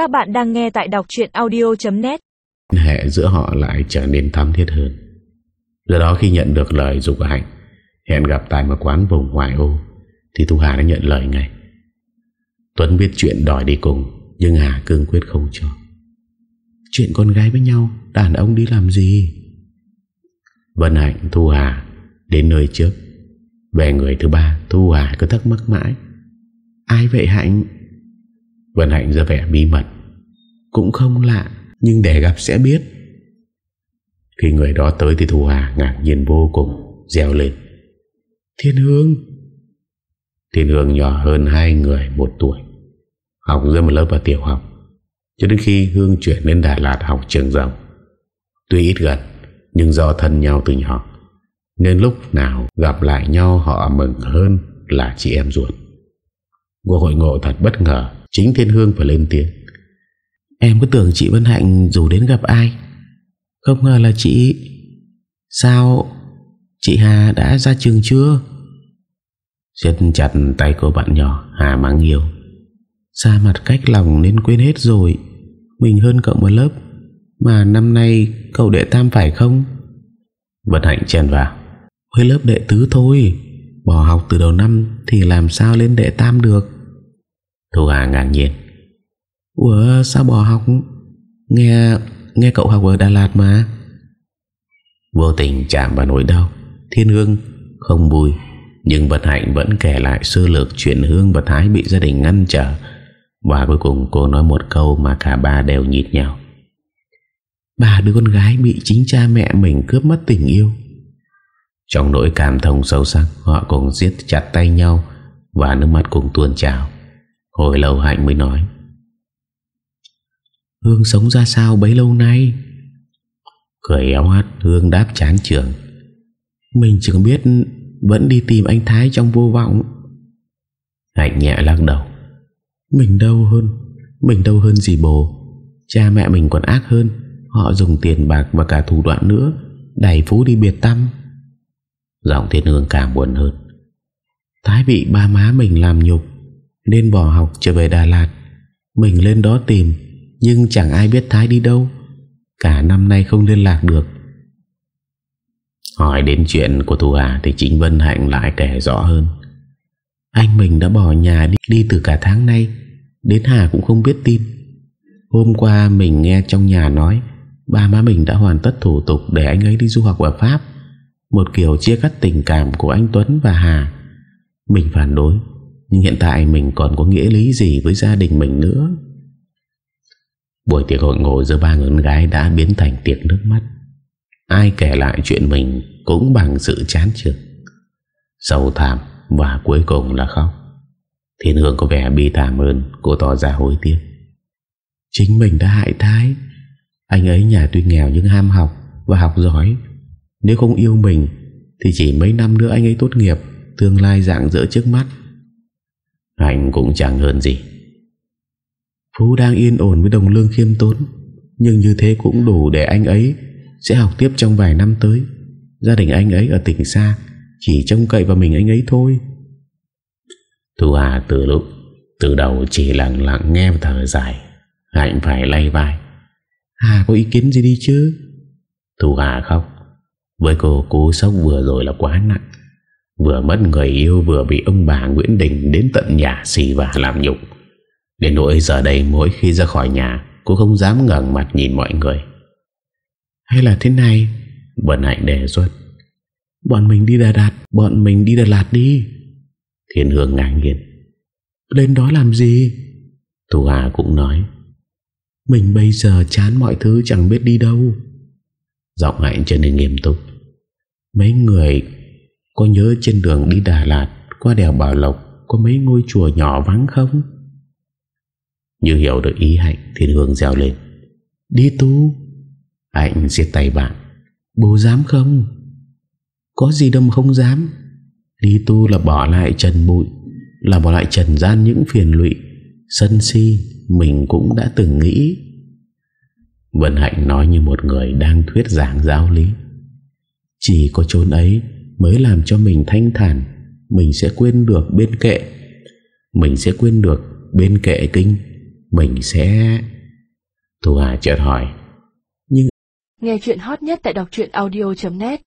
Các bạn đang nghe tại đọc chuyện audio.net Hệ giữa họ lại trở nên thắm thiết hơn. Do đó khi nhận được lời dục Hạnh, Hẹn gặp tại một quán vùng ngoại ô, Thì Thu Hà đã nhận lời ngay. Tuấn biết chuyện đòi đi cùng, Nhưng Hà cương quyết không cho. Chuyện con gái với nhau, Đàn ông đi làm gì? Vân Hạnh, Thu Hà Đến nơi trước. Về người thứ ba, Thu Hà cứ thắc mắc mãi. Ai vậy Hạnh? Vân Hạnh ra vẻ bí mật. Cũng không lạ, Nhưng để gặp sẽ biết. Khi người đó tới thì Thu Hà ngạc nhiên vô cùng, Reo lên. Thiên Hương! Thiên Hương nhỏ hơn hai người một tuổi, Học giữa một lớp vào tiểu học. Cho đến khi Hương chuyển lên Đà Lạt học trường rộng, Tuy ít gần, Nhưng do thân nhau từ nhỏ, Nên lúc nào gặp lại nhau họ mừng hơn là chị em ruột. Cuộc hội ngộ thật bất ngờ, Chính Thiên Hương phải lên tiếng. Em cứ tưởng chị Vân Hạnh dù đến gặp ai? Không ngờ là chị Sao Chị Hà đã ra trường chưa? Siết chặt tay cô bạn nhỏ, Hà mang yêu. Xa mặt cách lòng nên quên hết rồi. Mình hơn cậu một lớp, Mà năm nay cậu đệ tam phải không? Vân Hạnh chen vào. Với lớp đệ tứ thôi. Bỏ học từ đầu năm Thì làm sao lên đệ tam được? Thu Hà ngạc nhiên. Ủa sao bỏ học? Nghe nghe cậu học ở Đà Lạt mà. Vô tình chạm vào nỗi đau Thiên Hương không vui Nhưng Vật Hạnh vẫn kể lại sơ lược chuyện Hương và Thái bị gia đình ngăn trở. Và cuối cùng cô nói một câu mà cả ba đều nhịt nhau Bà đứa con gái bị chính cha mẹ mình cướp mất tình yêu trong nỗi cảm thông sâu sắc, Họ cùng giết chặt tay nhau Và nước mắt cùng tuôn trào. Hồi lâu Hạnh mới nói, Hương sống ra sao bấy lâu nay? Cười éo hát, Hương đáp chán trường, Mình chẳng biết Vẫn đi tìm anh Thái trong vô vọng. Hạnh nhẹ lắc đầu, Mình đâu hơn, Mình đâu hơn gì bồ. Cha mẹ mình còn ác hơn, Họ dùng tiền bạc và cả thủ đoạn nữa Đẩy Phú đi biệt tâm. Giọng thiên hương càng buồn hơn. Thái bị ba má mình làm nhục Nên bỏ học trở về Đà Lạt. Mình lên đó tìm Nhưng chẳng ai biết Thái đi đâu. Cả năm nay không liên lạc được. Hỏi đến chuyện của Thu Hà Thì chính Vân Hạnh lại kể rõ hơn. Anh mình đã bỏ nhà đi, đi từ cả tháng nay Đến Hà cũng không biết tin. Hôm qua mình nghe trong nhà nói Ba má mình đã hoàn tất thủ tục Để anh ấy đi du học ở Pháp. Một kiểu chia cắt tình cảm của anh Tuấn và Hà. Mình phản đối, Nhưng hiện tại mình còn có nghĩa lý gì Với gia đình mình nữa? Buổi tiệc hội ngộ giữa ba người gái Đã biến thành tiệc nước mắt. Ai kể lại chuyện mình Cũng bằng sự chán chường. Sầu thảm và cuối cùng là khóc. Thiên Hương có vẻ bi thảm hơn, Cô tỏ ra hối tiếc. Chính mình đã hại Thái. Anh ấy nhà tuy nghèo nhưng ham học Và học giỏi. Nếu không yêu mình Thì chỉ mấy năm nữa anh ấy tốt nghiệp Tương lai dạng dỡ trước mắt. Hạnh cũng chẳng hơn gì. Phú đang yên ổn với đồng lương khiêm tốn Nhưng như thế cũng đủ để anh ấy Sẽ học tiếp trong vài năm tới. Gia đình anh ấy ở tỉnh xa Chỉ trông cậy vào mình anh ấy thôi. Thu Hà từ lúc Từ đầu chỉ lặng lặng nghe và thở dài Hạnh phải lay vai. Hà có ý kiến gì đi chứ? Thu Hà khóc với cô, cú sốc vừa rồi là quá nặng. Vừa mất người yêu, Vừa bị ông bà Nguyễn Đình Đến tận nhà xì và làm nhục. Đến nỗi giờ đây, mỗi khi ra khỏi nhà, Cô không dám ngẩn mặt nhìn mọi người. Hay là thế này, Vân Hạnh đề xuất. Bọn mình đi Đà Lạt, Bọn mình đi Đà Lạt đi. Thiên Hương ngạc nhiên. Lên đó làm gì? Thu Hà cũng nói. Mình bây giờ chán mọi thứ, chẳng biết đi đâu. Giọng Hạnh trở nên nghiêm túc. Mấy người Có nhớ trên đường đi Đà Lạt, Qua đèo Bảo Lộc, Có mấy ngôi chùa nhỏ vắng không? Như hiểu được ý Hạnh Thiên Hương dèo lên. Đi tu, Hạnh siết tay bạn. Bố dám không? Có gì đâu mà không dám? Đi tu là bỏ lại trần bụi, Là bỏ lại trần gian những phiền lụy. Sân si Mình cũng đã từng nghĩ. Vân Hạnh nói như một người Đang thuyết giảng giáo lý. Chỉ có chốn ấy Mới làm cho mình thanh thản, Mình sẽ quên được bên kệ. Mình sẽ quên được bên kệ kinh, Mình sẽ Thu Hà chợt hỏi. Nghe chuyện hot nhất tại đọc audio.net